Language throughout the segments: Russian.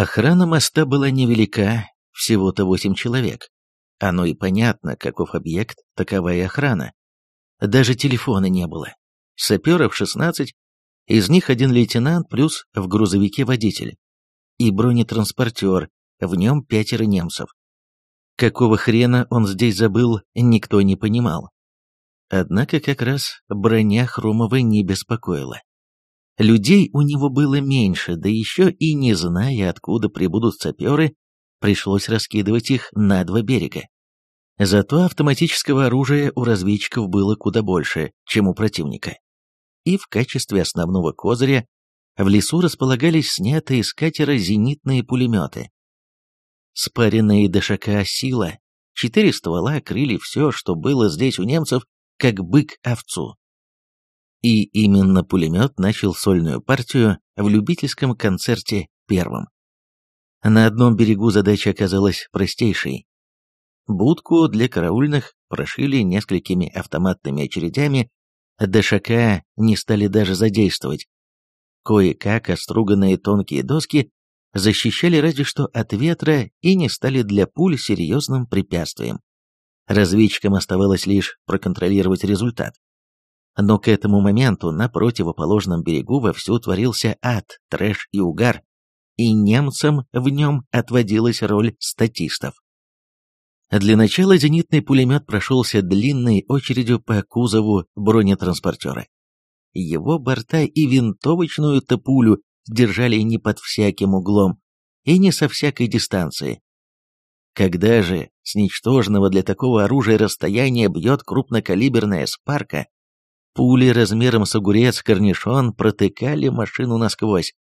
Охрана моста была невелика, всего-то восемь человек. Оно и понятно, каков объект, таковая охрана. Даже телефона не было. Саперов 16, из них один лейтенант плюс в грузовике водитель. И бронетранспортер, в нем пятеро немцев. Какого хрена он здесь забыл, никто не понимал. Однако как раз броня Хромова не беспокоила. Людей у него было меньше, да еще и не зная, откуда прибудут саперы, пришлось раскидывать их на два берега. Зато автоматического оружия у разведчиков было куда больше, чем у противника. И в качестве основного козыря в лесу располагались снятые с катера зенитные пулеметы. Спаренные до шака сила, четыре ствола крыли все, что было здесь у немцев, как бык овцу. И именно пулемет начал сольную партию в любительском концерте первым. На одном берегу задача оказалась простейшей. Будку для караульных прошили несколькими автоматными очередями, дошака не стали даже задействовать. Кое-как оструганные тонкие доски защищали разве что от ветра и не стали для пуль серьезным препятствием. Разведчикам оставалось лишь проконтролировать результат. Но к этому моменту на противоположном берегу вовсю творился ад, трэш и угар, и немцам в нем отводилась роль статистов. Для начала зенитный пулемет прошелся длинной очередью по кузову бронетранспортера. Его борта и винтовочную топулю держали не под всяким углом и не со всякой дистанции. Когда же с ничтожного для такого оружия расстояния бьет крупнокалиберная спарка, Пули размером с огурец корнишон протыкали машину насквозь.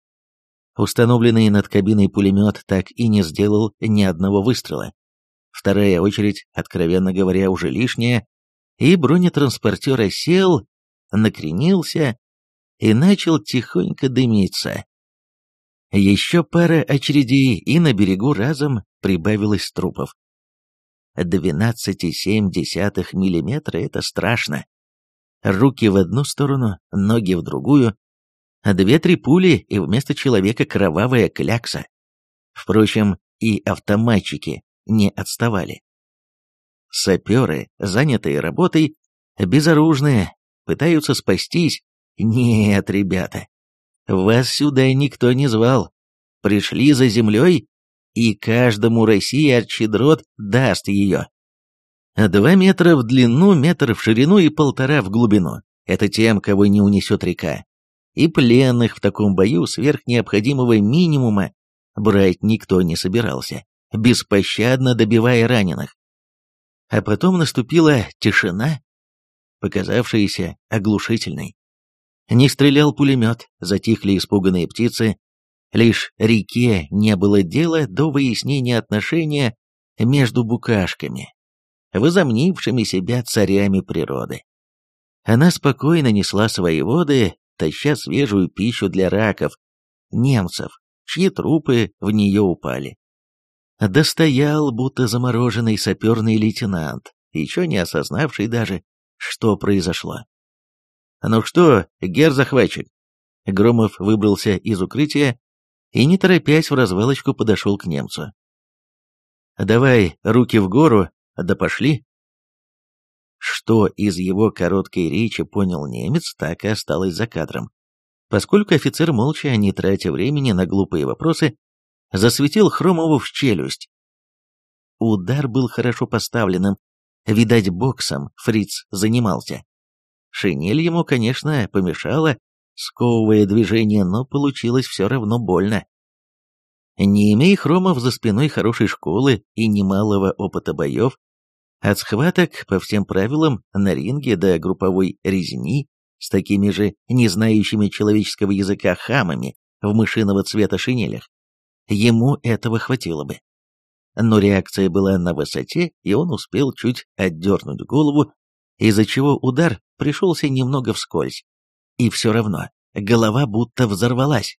Установленный над кабиной пулемет так и не сделал ни одного выстрела. Вторая очередь, откровенно говоря, уже лишняя, и бронетранспортер осел, накренился и начал тихонько дымиться. Еще пара очередей, и на берегу разом прибавилось трупов. 12,7 миллиметра — это страшно руки в одну сторону, ноги в другую. а Две три пули, и вместо человека кровавая клякса. Впрочем, и автоматчики не отставали. Саперы, занятые работой, безоружные, пытаются спастись. Нет, ребята, вас сюда никто не звал. Пришли за землей, и каждому Россия от щедрот даст ее. Два метра в длину, метр в ширину и полтора в глубину. Это тем, кого не унесет река. И пленных в таком бою сверх необходимого минимума брать никто не собирался, беспощадно добивая раненых. А потом наступила тишина, показавшаяся оглушительной. Не стрелял пулемет, затихли испуганные птицы. Лишь реке не было дела до выяснения отношения между букашками возомнившими себя царями природы. А Она спокойно несла свои воды, таща свежую пищу для раков, немцев, чьи трупы в нее упали. Достоял, будто замороженный саперный лейтенант, еще не осознавший даже, что произошло. «Ну что, гер-захватчик?» Громов выбрался из укрытия и, не торопясь в развалочку, подошел к немцу. «Давай руки в гору да пошли! что из его короткой речи понял немец, так и осталось за кадром. Поскольку офицер, молча, не тратя времени на глупые вопросы, засветил Хромову в челюсть. Удар был хорошо поставленным. Видать, боксом фриц занимался. Шинель ему, конечно, помешала, сковывая движение, но получилось все равно больно. Не имея Хромов за спиной хорошей школы и немалого опыта боев, от схваток по всем правилам на ринге до групповой резни с такими же не знающими человеческого языка хамами в мышиного цвета шинелях. Ему этого хватило бы. Но реакция была на высоте, и он успел чуть отдернуть голову, из-за чего удар пришелся немного вскользь. И все равно, голова будто взорвалась.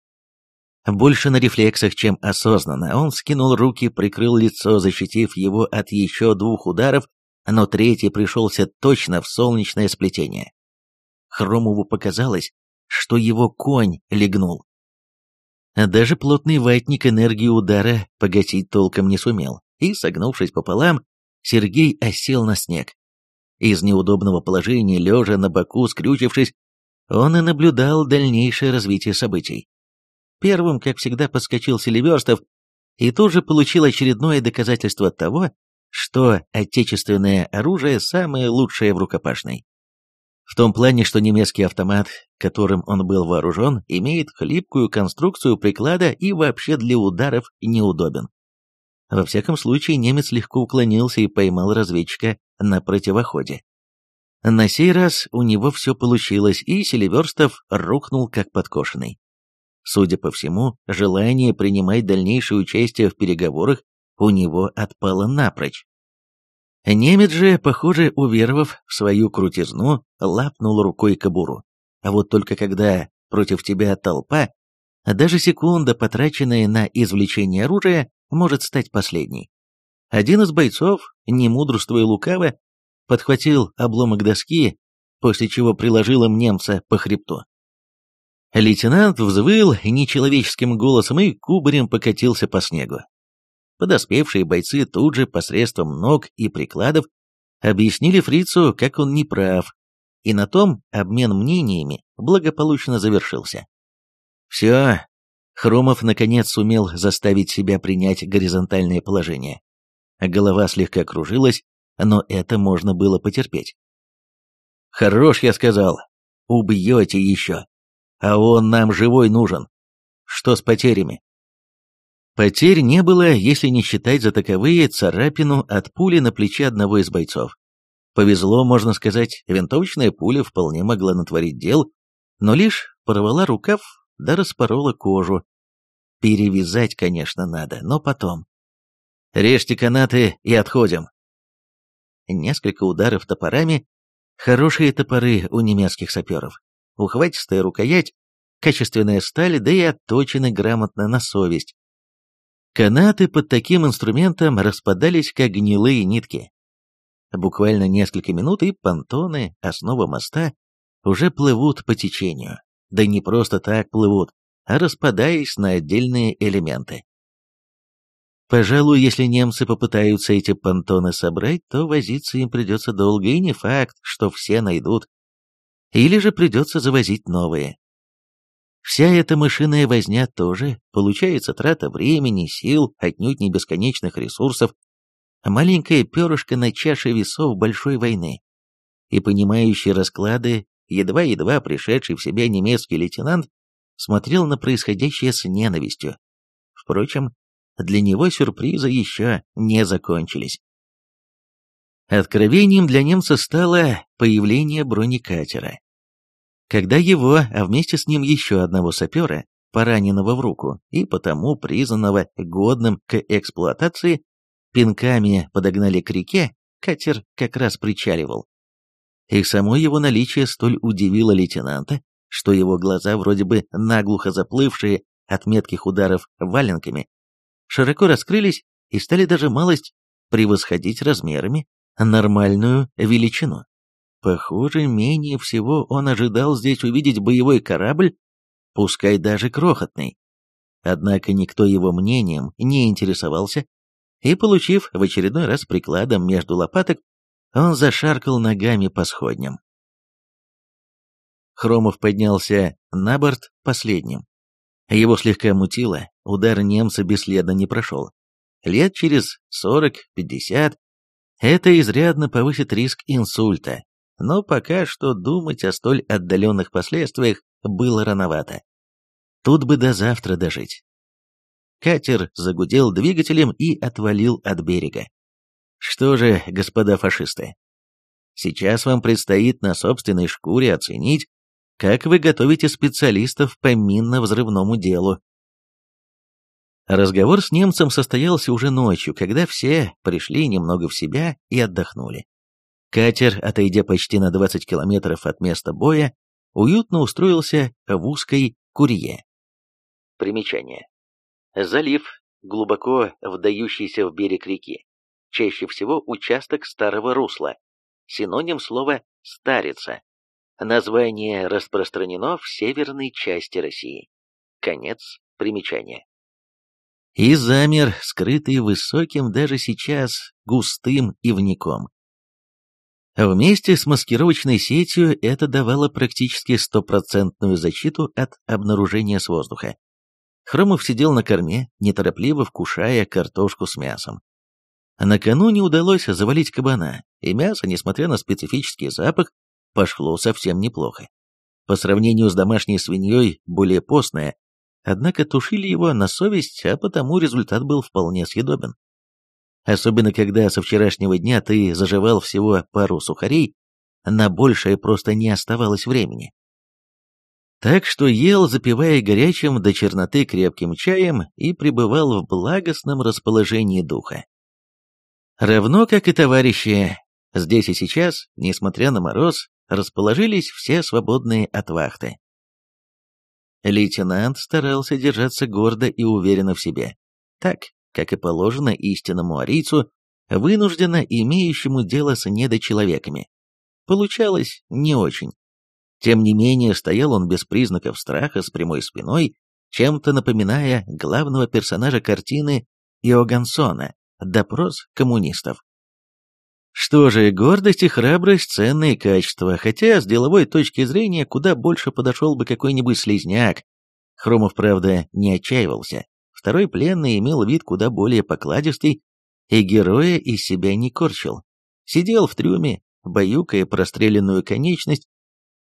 Больше на рефлексах, чем осознанно, он скинул руки, прикрыл лицо, защитив его от еще двух ударов, но третий пришелся точно в солнечное сплетение. Хромову показалось, что его конь легнул. Даже плотный ватник энергии удара погасить толком не сумел, и, согнувшись пополам, Сергей осел на снег. Из неудобного положения, лежа на боку, скрючившись, он и наблюдал дальнейшее развитие событий. Первым, как всегда, подскочил Селиверстов и тоже получил очередное доказательство того, что отечественное оружие самое лучшее в рукопашной. В том плане, что немецкий автомат, которым он был вооружен, имеет хлипкую конструкцию приклада и вообще для ударов неудобен. Во всяком случае, немец легко уклонился и поймал разведчика на противоходе. На сей раз у него все получилось, и Селиверстов рухнул как подкошенный. Судя по всему, желание принимать дальнейшее участие в переговорах у него отпало напрочь. Немец же, похоже, уверовав в свою крутизну, лапнул рукой кобуру. А вот только когда против тебя толпа, даже секунда, потраченная на извлечение оружия, может стать последней. Один из бойцов, не мудрствуя лукаво, подхватил обломок доски, после чего приложил им немца по хребту. Лейтенант взвыл нечеловеческим голосом и кубарем покатился по снегу подоспевшие бойцы тут же посредством ног и прикладов объяснили фрицу, как он не прав, и на том обмен мнениями благополучно завершился. Все, Хромов наконец сумел заставить себя принять горизонтальное положение. Голова слегка кружилась, но это можно было потерпеть. «Хорош, я сказал, убьете еще, а он нам живой нужен. Что с потерями?» Потерь не было, если не считать за таковые царапину от пули на плече одного из бойцов. Повезло, можно сказать, винтовочная пуля вполне могла натворить дел, но лишь порвала рукав да распорола кожу. Перевязать, конечно, надо, но потом. Режьте канаты и отходим. Несколько ударов топорами. Хорошие топоры у немецких саперов. Ухватистая рукоять, качественная сталь, да и отточены грамотно на совесть. Канаты под таким инструментом распадались, как гнилые нитки. Буквально несколько минут, и понтоны, основа моста, уже плывут по течению. Да не просто так плывут, а распадаясь на отдельные элементы. Пожалуй, если немцы попытаются эти понтоны собрать, то возиться им придется долго, и не факт, что все найдут. Или же придется завозить новые. Вся эта мышиная возня тоже, получается трата времени, сил, отнюдь не бесконечных ресурсов, а маленькое перышко на чаше весов большой войны. И понимающий расклады, едва-едва пришедший в себя немецкий лейтенант смотрел на происходящее с ненавистью. Впрочем, для него сюрпризы еще не закончились. Откровением для немца стало появление бронекатера когда его, а вместе с ним еще одного сапера, пораненного в руку и потому признанного годным к эксплуатации, пинками подогнали к реке, катер как раз причаливал. И само его наличие столь удивило лейтенанта, что его глаза, вроде бы наглухо заплывшие от метких ударов валенками, широко раскрылись и стали даже малость превосходить размерами нормальную величину. Похоже, менее всего он ожидал здесь увидеть боевой корабль, пускай даже крохотный. Однако никто его мнением не интересовался, и, получив в очередной раз прикладом между лопаток, он зашаркал ногами по сходням. Хромов поднялся на борт последним. Его слегка мутило, удар немца бесследно не прошел. Лет через 40-50 это изрядно повысит риск инсульта, но пока что думать о столь отдаленных последствиях было рановато. Тут бы до завтра дожить. Катер загудел двигателем и отвалил от берега. Что же, господа фашисты, сейчас вам предстоит на собственной шкуре оценить, как вы готовите специалистов по минно-взрывному делу. Разговор с немцем состоялся уже ночью, когда все пришли немного в себя и отдохнули. Катер, отойдя почти на 20 километров от места боя, уютно устроился в узкой курье. Примечание. Залив, глубоко вдающийся в берег реки, чаще всего участок старого русла, синоним слова «старица». Название распространено в северной части России. Конец примечания. И замер, скрытый высоким даже сейчас густым ивником. Вместе с маскировочной сетью это давало практически стопроцентную защиту от обнаружения с воздуха. Хромов сидел на корме, неторопливо вкушая картошку с мясом. Накануне удалось завалить кабана, и мясо, несмотря на специфический запах, пошло совсем неплохо. По сравнению с домашней свиньей, более постное, однако тушили его на совесть, а потому результат был вполне съедобен. Особенно когда со вчерашнего дня ты заживал всего пару сухарей, на большее просто не оставалось времени. Так что ел, запивая горячим до черноты крепким чаем, и пребывал в благостном расположении духа. Равно как и товарищи, здесь и сейчас, несмотря на мороз, расположились все свободные от вахты. Лейтенант старался держаться гордо и уверенно в себе. Так, как и положено истинному арийцу, вынужденно имеющему дело с недочеловеками. Получалось не очень. Тем не менее, стоял он без признаков страха, с прямой спиной, чем-то напоминая главного персонажа картины Иогансона «Допрос коммунистов». Что же, гордость и храбрость – ценные качества, хотя с деловой точки зрения куда больше подошел бы какой-нибудь слизняк. Хромов, правда, не отчаивался. Второй пленный имел вид куда более покладистый и героя из себя не корчил. Сидел в трюме, баюкая простреленную конечность,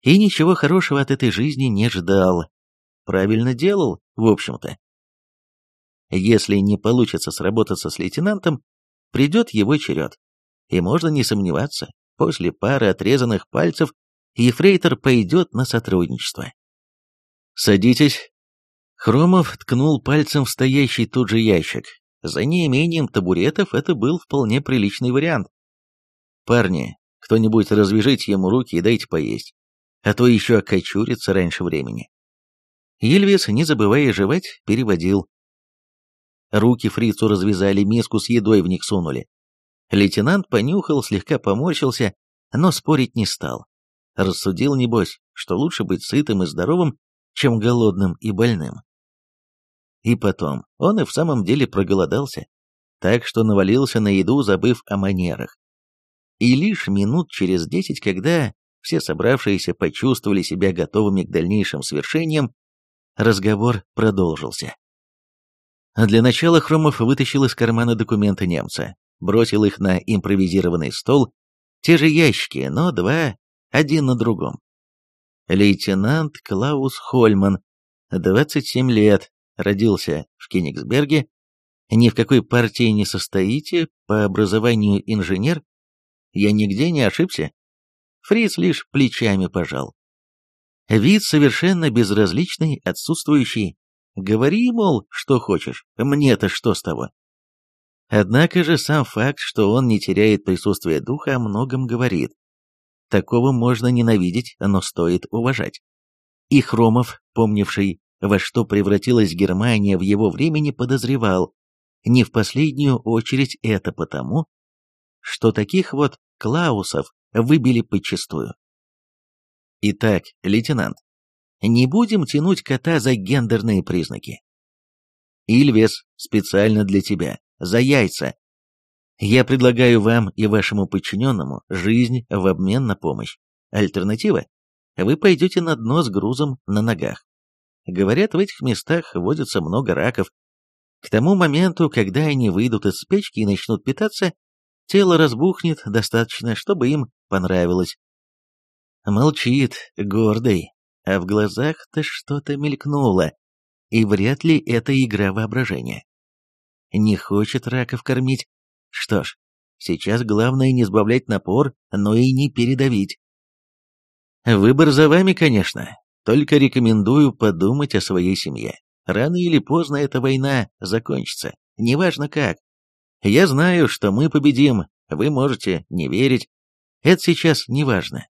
и ничего хорошего от этой жизни не ждал. Правильно делал, в общем-то. Если не получится сработаться с лейтенантом, придет его черед. И можно не сомневаться, после пары отрезанных пальцев Ефрейтор пойдет на сотрудничество. «Садитесь», Хромов ткнул пальцем в стоящий тут же ящик. За неимением табуретов это был вполне приличный вариант. «Парни, кто-нибудь развяжите ему руки и дайте поесть, а то еще окочурится раньше времени». Ельвис, не забывая жевать, переводил. Руки фрицу развязали, миску с едой в них сунули. Лейтенант понюхал, слегка поморщился, но спорить не стал. Рассудил, небось, что лучше быть сытым и здоровым, чем голодным и больным. И потом, он и в самом деле проголодался, так что навалился на еду, забыв о манерах. И лишь минут через десять, когда все собравшиеся почувствовали себя готовыми к дальнейшим свершениям, разговор продолжился. Для начала Хромов вытащил из кармана документы немца, бросил их на импровизированный стол, те же ящики, но два, один на другом. Лейтенант Клаус Хольман, 27 лет, родился в Кенигсберге, ни в какой партии не состоите, по образованию инженер, я нигде не ошибся. Фриц лишь плечами пожал. Вид совершенно безразличный, отсутствующий. Говори, мол, что хочешь, мне-то что с того? Однако же сам факт, что он не теряет присутствие духа, о многом говорит. Такого можно ненавидеть, но стоит уважать. И Хромов, помнивший во что превратилась Германия в его времени, подозревал, не в последнюю очередь это потому, что таких вот Клаусов выбили подчистую. Итак, лейтенант, не будем тянуть кота за гендерные признаки. Ильвес, специально для тебя, за яйца. Я предлагаю вам и вашему подчиненному жизнь в обмен на помощь. Альтернатива? Вы пойдете на дно с грузом на ногах. Говорят, в этих местах водится много раков. К тому моменту, когда они выйдут из печки и начнут питаться, тело разбухнет достаточно, чтобы им понравилось. Молчит, гордый, а в глазах-то что-то мелькнуло, и вряд ли это игра воображения. Не хочет раков кормить. Что ж, сейчас главное не сбавлять напор, но и не передавить. Выбор за вами, конечно, только рекомендую подумать о своей семье. Рано или поздно эта война закончится. Неважно как. Я знаю, что мы победим. Вы можете не верить. Это сейчас неважно.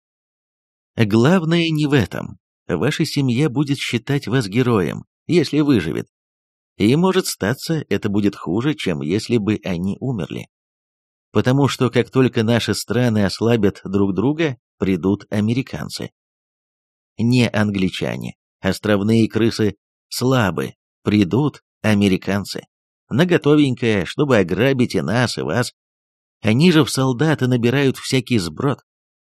Главное не в этом. Ваша семья будет считать вас героем, если выживет. И может статься, это будет хуже, чем если бы они умерли. Потому что как только наши страны ослабят друг друга, придут американцы не англичане, островные крысы слабы, придут американцы. Наготовенькое, чтобы ограбить и нас, и вас. Они же в солдаты набирают всякий сброд.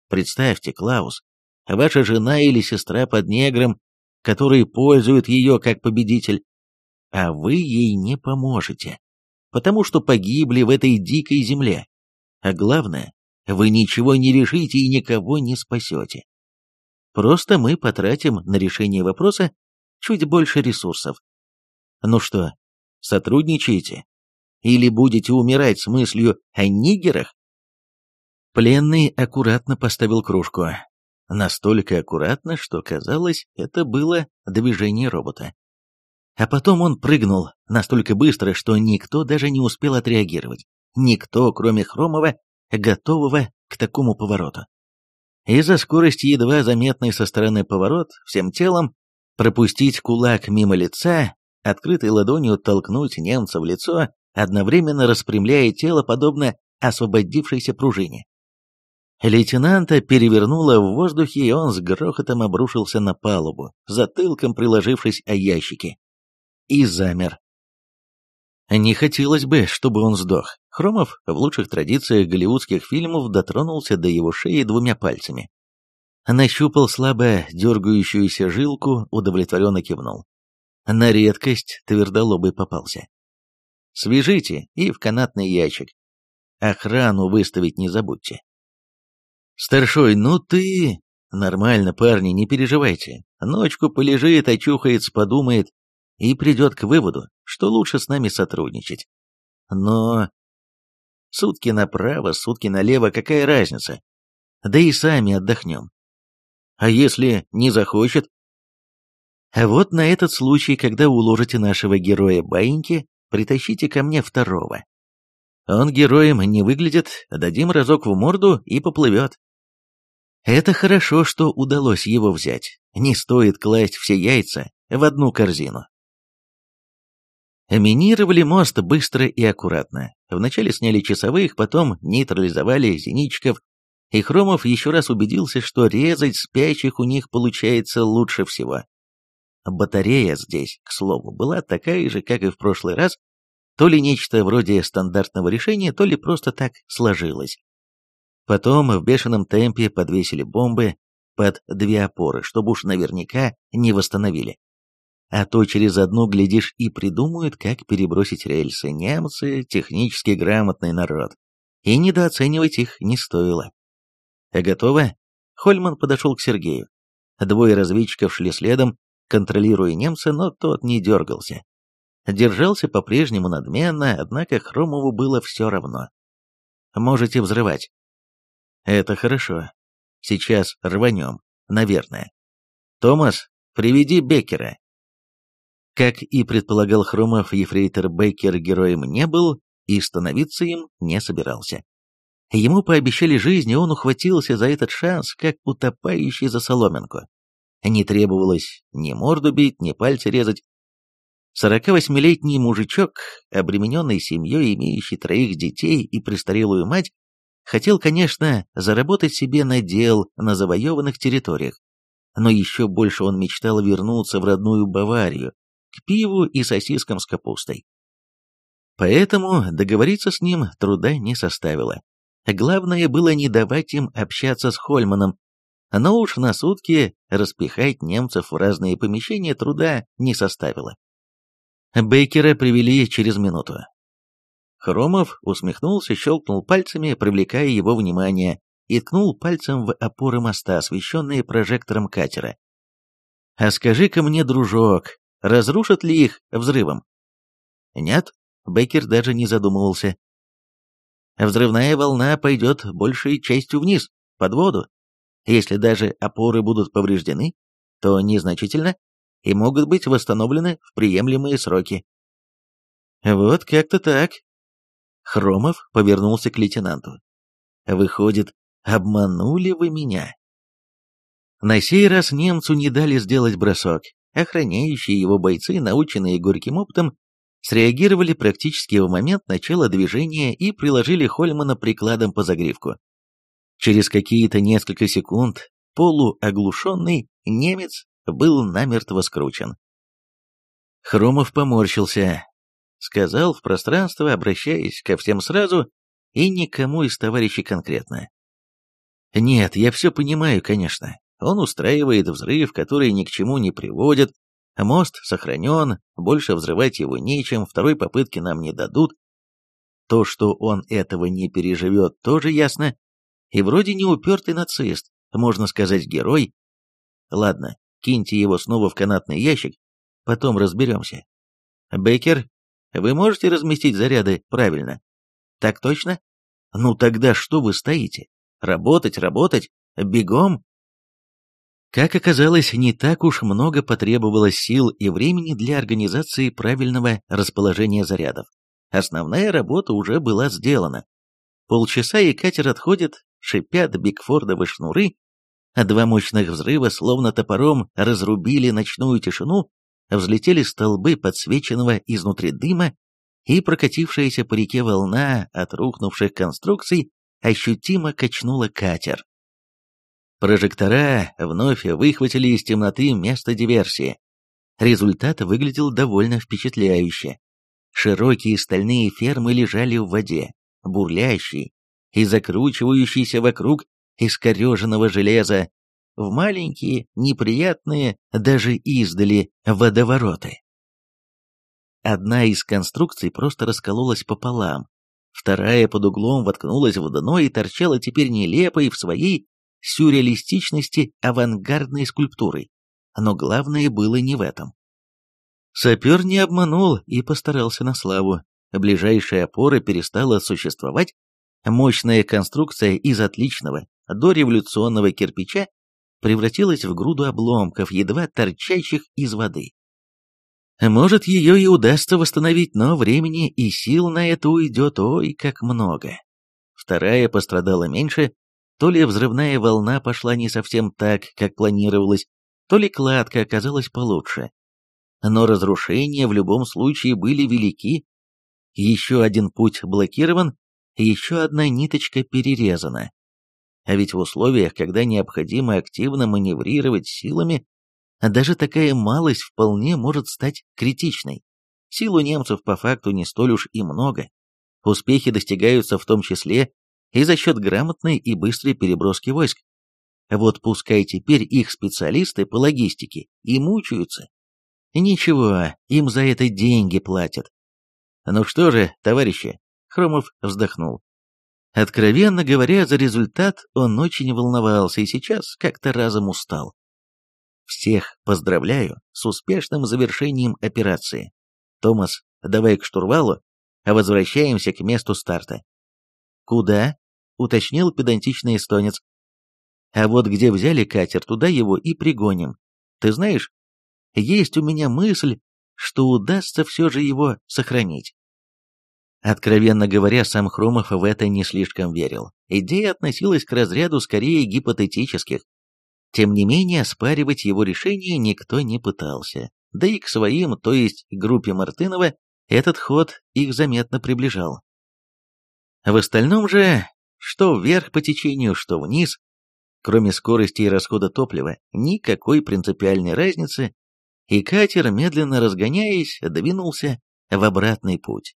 Представьте, Клаус, ваша жена или сестра под негром, который пользует ее как победитель, а вы ей не поможете, потому что погибли в этой дикой земле. А главное, вы ничего не решите и никого не спасете. Просто мы потратим на решение вопроса чуть больше ресурсов. Ну что, сотрудничаете? Или будете умирать с мыслью о нигерах? Пленный аккуратно поставил кружку. Настолько аккуратно, что казалось, это было движение робота. А потом он прыгнул настолько быстро, что никто даже не успел отреагировать. Никто, кроме Хромова, готового к такому повороту. Из-за скорости едва заметный со стороны поворот, всем телом пропустить кулак мимо лица, открытой ладонью толкнуть немца в лицо, одновременно распрямляя тело подобно освободившейся пружине. Лейтенанта перевернуло в воздухе, и он с грохотом обрушился на палубу, затылком приложившись о ящики. И замер, не хотелось бы, чтобы он сдох. Хромов в лучших традициях голливудских фильмов дотронулся до его шеи двумя пальцами. Нащупал слабо дергающуюся жилку, удовлетворенно кивнул. На редкость твердолобый попался. Свяжите и в канатный ящик. Охрану выставить не забудьте. Старшой, ну ты... Нормально, парни, не переживайте. Ночку полежит, очухается, подумает и придет к выводу что лучше с нами сотрудничать. Но... Сутки направо, сутки налево, какая разница? Да и сами отдохнем. А если не захочет? А вот на этот случай, когда уложите нашего героя Баиньки, притащите ко мне второго. Он героем не выглядит, дадим разок в морду и поплывет. Это хорошо, что удалось его взять. Не стоит класть все яйца в одну корзину. Минировали мост быстро и аккуратно. Вначале сняли часовых, потом нейтрализовали зенитчиков, и Хромов еще раз убедился, что резать спящих у них получается лучше всего. Батарея здесь, к слову, была такая же, как и в прошлый раз, то ли нечто вроде стандартного решения, то ли просто так сложилось. Потом в бешеном темпе подвесили бомбы под две опоры, чтобы уж наверняка не восстановили а то через одну, глядишь, и придумают, как перебросить рельсы. Немцы — технически грамотный народ, и недооценивать их не стоило. Э, готово? Хольман подошел к Сергею. Двое разведчиков шли следом, контролируя немца, но тот не дергался. Держался по-прежнему надменно, однако Хромову было все равно. «Можете взрывать». «Это хорошо. Сейчас рванем, наверное». «Томас, приведи Бекера. Как и предполагал Хромов, ефрейтор Бейкер героем не был и становиться им не собирался. Ему пообещали жизнь, и он ухватился за этот шанс, как утопающий за соломинку. Не требовалось ни морду бить, ни пальцы резать. 48-летний мужичок, обремененный семьей, имеющий троих детей и престарелую мать, хотел, конечно, заработать себе надел на завоеванных территориях. Но еще больше он мечтал вернуться в родную Баварию, к пиву и сосискам с капустой. Поэтому договориться с ним труда не составило. Главное было не давать им общаться с Хольманом, но уж на сутки распихать немцев в разные помещения труда не составило. Бейкера привели через минуту. Хромов усмехнулся, щелкнул пальцами, привлекая его внимание, и ткнул пальцем в опоры моста, освещенные прожектором катера. «А скажи-ка мне, дружок, Разрушат ли их взрывом? Нет, Бейкер даже не задумывался. Взрывная волна пойдет большей частью вниз, под воду. Если даже опоры будут повреждены, то незначительно и могут быть восстановлены в приемлемые сроки. Вот как-то так. Хромов повернулся к лейтенанту. Выходит, обманули вы меня. На сей раз немцу не дали сделать бросок, охраняющие его бойцы, наученные горьким опытом, среагировали практически в момент начала движения и приложили Хольмана прикладом по загривку. Через какие-то несколько секунд полуоглушенный немец был намертво скручен. Хромов поморщился, сказал в пространство, обращаясь ко всем сразу и никому из товарищей конкретно. «Нет, я все понимаю, конечно. Он устраивает взрыв, который ни к чему не приводит, мост сохранен, больше взрывать его нечем, второй попытки нам не дадут. То, что он этого не переживет, тоже ясно. И вроде не упертый нацист, можно сказать, герой. Ладно, киньте его снова в канатный ящик, потом разберемся. Бейкер, вы можете разместить заряды правильно? Так точно? Ну тогда что вы стоите? Работать, работать, бегом? Как оказалось, не так уж много потребовалось сил и времени для организации правильного расположения зарядов. Основная работа уже была сделана. Полчаса и катер отходит, шипят Бигфордовы шнуры, а два мощных взрыва словно топором разрубили ночную тишину, взлетели столбы подсвеченного изнутри дыма, и прокатившаяся по реке волна от рухнувших конструкций ощутимо качнула катер. Прожектора вновь выхватили из темноты место диверсии. Результат выглядел довольно впечатляюще. Широкие стальные фермы лежали в воде, бурлящей и закручивающейся вокруг искореженного железа, в маленькие, неприятные, даже издали, водовороты. Одна из конструкций просто раскололась пополам, вторая под углом воткнулась в дно и торчала теперь нелепой в своей сюрреалистичности авангардной скульптуры, но главное было не в этом. Сапер не обманул и постарался на славу. Ближайшая опора перестала существовать, мощная конструкция из отличного дореволюционного кирпича превратилась в груду обломков, едва торчащих из воды. Может, ее и удастся восстановить, но времени и сил на это уйдет ой как много. Вторая пострадала меньше, то ли взрывная волна пошла не совсем так, как планировалось, то ли кладка оказалась получше. Но разрушения в любом случае были велики. Еще один путь блокирован, еще одна ниточка перерезана. А ведь в условиях, когда необходимо активно маневрировать силами, даже такая малость вполне может стать критичной. Сил у немцев по факту не столь уж и много. Успехи достигаются в том числе и за счет грамотной и быстрой переброски войск. Вот пускай теперь их специалисты по логистике и мучаются. Ничего, им за это деньги платят. Ну что же, товарищи, Хромов вздохнул. Откровенно говоря, за результат он очень волновался и сейчас как-то разом устал. Всех поздравляю с успешным завершением операции. Томас, давай к штурвалу, а возвращаемся к месту старта. «Куда?» — уточнил педантичный эстонец. «А вот где взяли катер, туда его и пригоним. Ты знаешь, есть у меня мысль, что удастся все же его сохранить». Откровенно говоря, сам Хромов в это не слишком верил. Идея относилась к разряду скорее гипотетических. Тем не менее, спаривать его решение никто не пытался. Да и к своим, то есть группе Мартынова, этот ход их заметно приближал. В остальном же, что вверх по течению, что вниз, кроме скорости и расхода топлива, никакой принципиальной разницы, и катер, медленно разгоняясь, двинулся в обратный путь.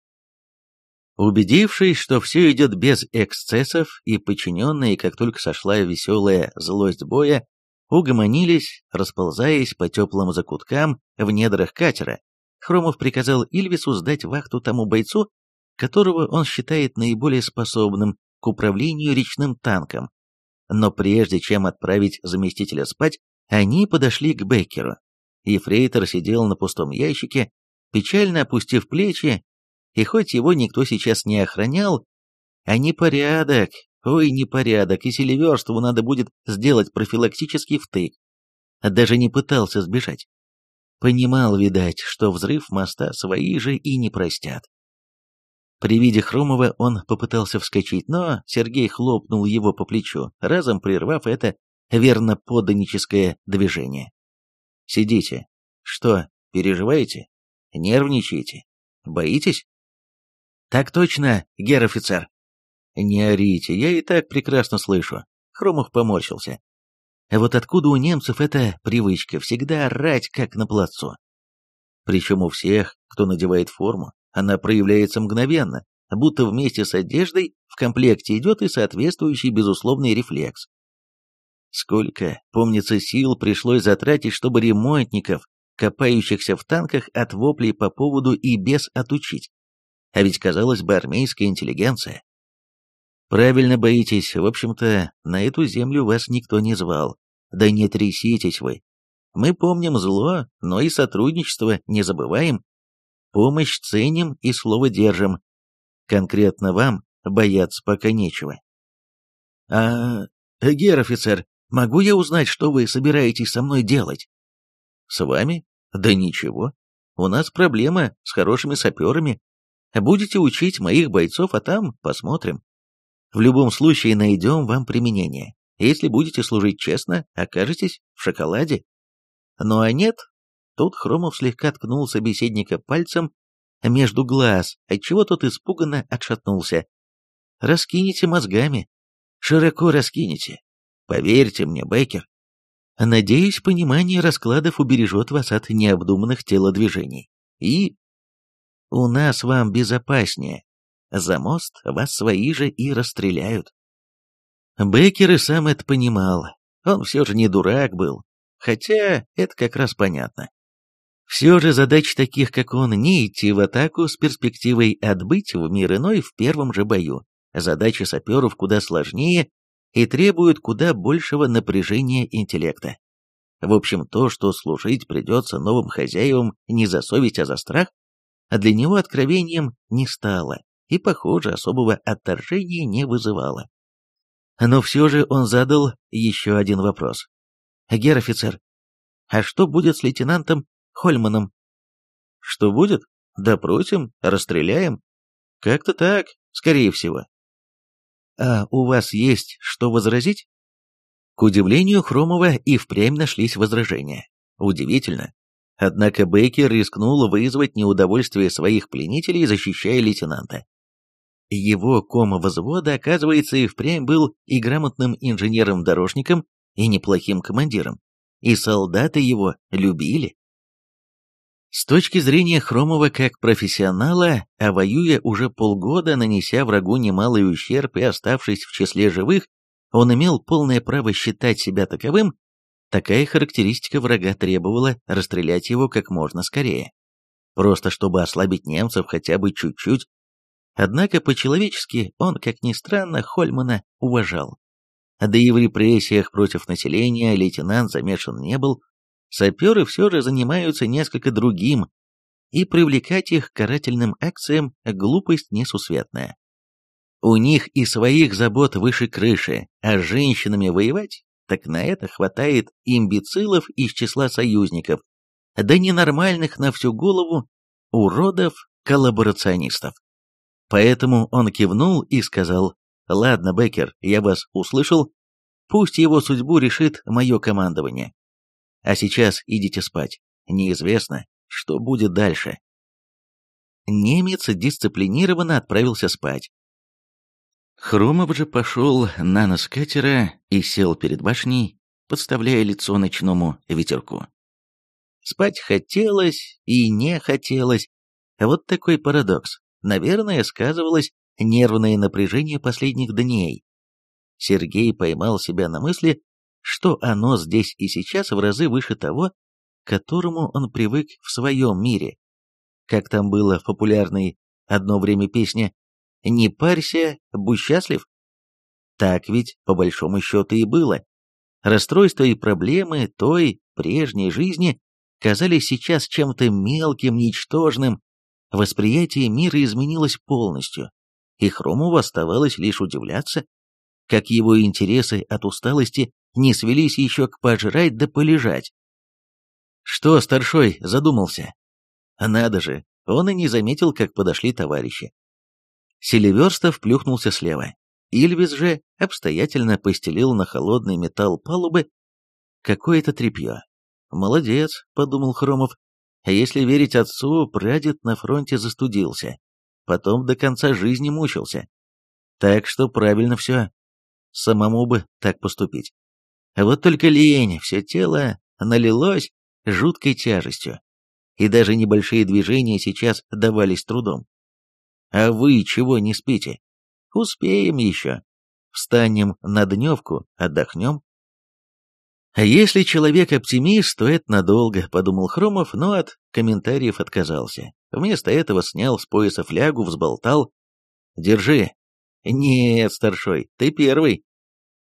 Убедившись, что все идет без эксцессов, и подчиненные, как только сошла веселая злость боя, угомонились, расползаясь по теплым закуткам в недрах катера, Хромов приказал Ильвису сдать вахту тому бойцу, которого он считает наиболее способным к управлению речным танком. Но прежде чем отправить заместителя спать, они подошли к Беккеру. Ефрейтор сидел на пустом ящике, печально опустив плечи, и хоть его никто сейчас не охранял, а непорядок, ой, непорядок, и Селиверстову надо будет сделать профилактический втык. Даже не пытался сбежать. Понимал, видать, что взрыв моста свои же и не простят. При виде Хромова он попытался вскочить, но Сергей хлопнул его по плечу, разом прервав это верноподданническое движение. «Сидите. Что, переживаете? Нервничаете? Боитесь?» «Так точно, гер-офицер!» «Не орите, я и так прекрасно слышу». Хромов поморщился. «А «Вот откуда у немцев эта привычка всегда орать, как на плацу?» Причем у всех, кто надевает форму, она проявляется мгновенно, будто вместе с одеждой в комплекте идет и соответствующий безусловный рефлекс. Сколько, помнится, сил пришлось затратить, чтобы ремонтников, копающихся в танках от воплей по поводу и без отучить. А ведь, казалось бы, армейская интеллигенция. Правильно боитесь, в общем-то, на эту землю вас никто не звал. Да не тряситесь вы. Мы помним зло, но и сотрудничество не забываем помощь ценим и слово держим. Конкретно вам бояться пока нечего. А, гер офицер, могу я узнать, что вы собираетесь со мной делать? С вами? Да ничего. У нас проблема с хорошими саперами. Будете учить моих бойцов, а там посмотрим. В любом случае найдем вам применение. Если будете служить честно, окажетесь в шоколаде. Ну а нет, Тут Хромов слегка ткнул собеседника пальцем а между глаз, отчего тот испуганно отшатнулся. «Раскините мозгами. Широко раскините. Поверьте мне, Бейкер, Надеюсь, понимание раскладов убережет вас от необдуманных телодвижений. И... У нас вам безопаснее. За мост вас свои же и расстреляют». Бейкер и сам это понимал. Он все же не дурак был. Хотя это как раз понятно. Все же задач таких, как он, не идти в атаку с перспективой отбыть в мир иной в первом же бою. Задачи саперов куда сложнее и требуют куда большего напряжения интеллекта. В общем, то, что служить придется новым хозяевам не за совесть, а за страх, а для него откровением не стало и, похоже, особого отторжения не вызывало. Но все же он задал еще один вопрос. «Гер-офицер, а что будет с лейтенантом Хольманом. Что будет? Допросим, расстреляем? Как-то так, скорее всего. А у вас есть что возразить? К удивлению Хромова и впрямь нашлись возражения. Удивительно. Однако Бейкер рискнул вызвать неудовольствие своих пленителей, защищая лейтенанта. Его ком взвода, оказывается, и впрямь был и грамотным инженером-дорожником, и неплохим командиром. И солдаты его любили. С точки зрения Хромова как профессионала, а воюя уже полгода нанеся врагу немалый ущерб и оставшись в числе живых, он имел полное право считать себя таковым, такая характеристика врага требовала расстрелять его как можно скорее. Просто чтобы ослабить немцев хотя бы чуть-чуть. Однако по-человечески он, как ни странно, Хольмана уважал. Да и в репрессиях против населения лейтенант замешан не был, Саперы все же занимаются несколько другим, и привлекать их к карательным акциям – глупость несусветная. У них и своих забот выше крыши, а с женщинами воевать, так на это хватает имбецилов из числа союзников, да ненормальных на всю голову уродов-коллаборационистов. Поэтому он кивнул и сказал, «Ладно, Беккер, я вас услышал, пусть его судьбу решит мое командование. А сейчас идите спать. Неизвестно, что будет дальше. Немец дисциплинированно отправился спать. Хромов же пошел на нос катера и сел перед башней, подставляя лицо ночному ветерку. Спать хотелось и не хотелось. Вот такой парадокс. Наверное, сказывалось нервное напряжение последних дней. Сергей поймал себя на мысли, что оно здесь и сейчас в разы выше того, к которому он привык в своем мире. Как там было в популярной одно время песне «Не парься, будь счастлив». Так ведь, по большому счету, и было. Расстройства и проблемы той прежней жизни казались сейчас чем-то мелким, ничтожным. Восприятие мира изменилось полностью, и Хромову оставалось лишь удивляться, как его интересы от усталости не свелись еще к пожрать да полежать. «Что, старшой, задумался?» «Надо же, он и не заметил, как подошли товарищи». Селиверстов плюхнулся слева. Ильвис же обстоятельно постелил на холодный металл палубы какое-то тряпье. «Молодец», — подумал Хромов. «А если верить отцу, прадед на фронте застудился. Потом до конца жизни мучился. Так что правильно все. Самому бы так поступить». А Вот только лень, все тело налилось жуткой тяжестью, и даже небольшие движения сейчас давались трудом. А вы чего не спите? Успеем еще. Встанем на дневку, отдохнем. А если человек оптимист, то это надолго, подумал Хромов, но от комментариев отказался. Вместо этого снял с пояса флягу, взболтал. Держи. Нет, старшой, ты первый.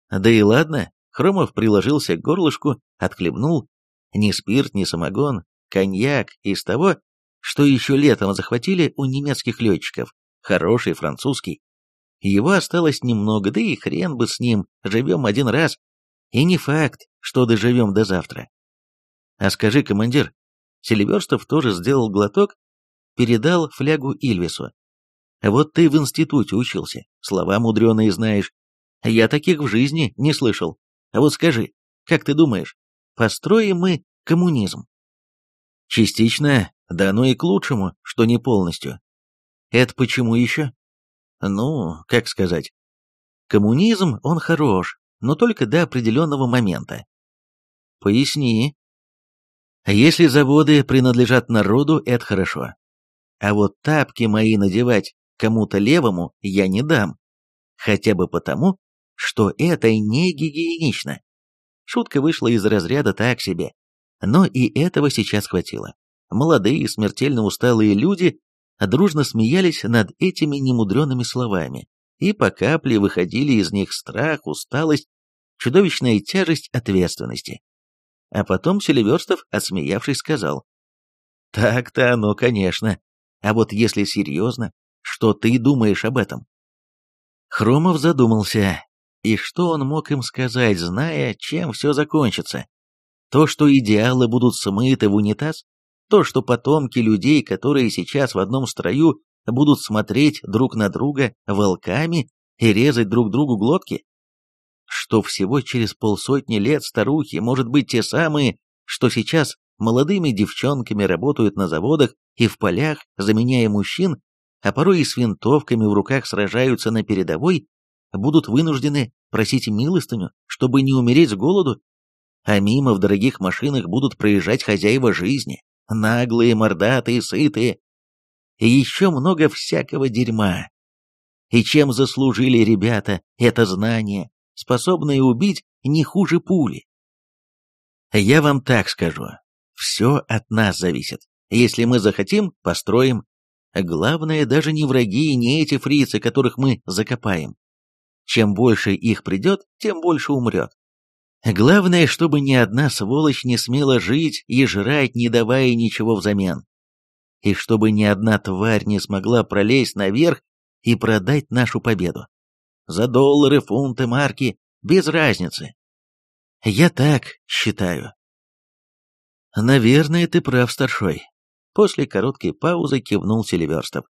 Да и ладно, Хромов приложился к горлышку, отхлебнул. Ни спирт, ни самогон, коньяк из того, что еще летом захватили у немецких летчиков, хороший французский. Его осталось немного, да и хрен бы с ним, живем один раз. И не факт, что доживем до завтра. А скажи, командир, Селиверстов тоже сделал глоток, передал флягу Ильвесу. Вот ты в институте учился, слова мудреные знаешь. Я таких в жизни не слышал. А вот скажи, как ты думаешь, построим мы коммунизм? Частично, да но и к лучшему, что не полностью. Это почему еще? Ну, как сказать. Коммунизм, он хорош, но только до определенного момента. Поясни. А если заводы принадлежат народу, это хорошо. А вот тапки мои надевать кому-то левому я не дам. Хотя бы потому, что это не гигиенично. Шутка вышла из разряда так себе. Но и этого сейчас хватило. Молодые и смертельно усталые люди дружно смеялись над этими немудренными словами, и по капле выходили из них страх, усталость, чудовищная тяжесть ответственности. А потом Селиверстов, отсмеявшись, сказал, «Так-то оно, конечно. А вот если серьезно, что ты думаешь об этом?» Хромов задумался. И что он мог им сказать, зная, чем все закончится? То, что идеалы будут смыты в унитаз? То, что потомки людей, которые сейчас в одном строю, будут смотреть друг на друга волками и резать друг другу глотки? Что всего через полсотни лет старухи, может быть, те самые, что сейчас молодыми девчонками работают на заводах и в полях, заменяя мужчин, а порой и с винтовками в руках сражаются на передовой, будут вынуждены просить милостыню, чтобы не умереть с голоду, а мимо в дорогих машинах будут проезжать хозяева жизни, наглые, мордатые, сытые, и еще много всякого дерьма. И чем заслужили ребята это знание, способное убить не хуже пули? Я вам так скажу, все от нас зависит. Если мы захотим, построим. Главное даже не враги и не эти фрицы, которых мы закопаем, чем больше их придет, тем больше умрет. Главное, чтобы ни одна сволочь не смела жить и жрать, не давая ничего взамен. И чтобы ни одна тварь не смогла пролезть наверх и продать нашу победу. За доллары, фунты, марки, без разницы. Я так считаю. Наверное, ты прав, старшой. После короткой паузы кивнул Селиверстов.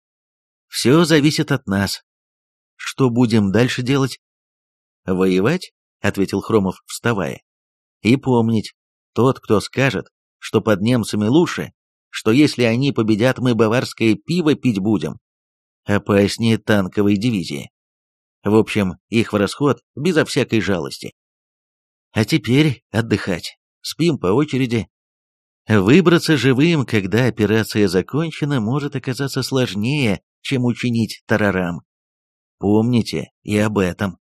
Все зависит от нас. Что будем дальше делать? Воевать? Ответил Хромов, вставая. И помнить, тот, кто скажет, что под немцами лучше, что если они победят, мы баварское пиво пить будем. А Опаснее танковой дивизии. В общем, их в расход безо всякой жалости. А теперь отдыхать. Спим по очереди. Выбраться живым, когда операция закончена, может оказаться сложнее, чем учинить тарарам помните и об этом.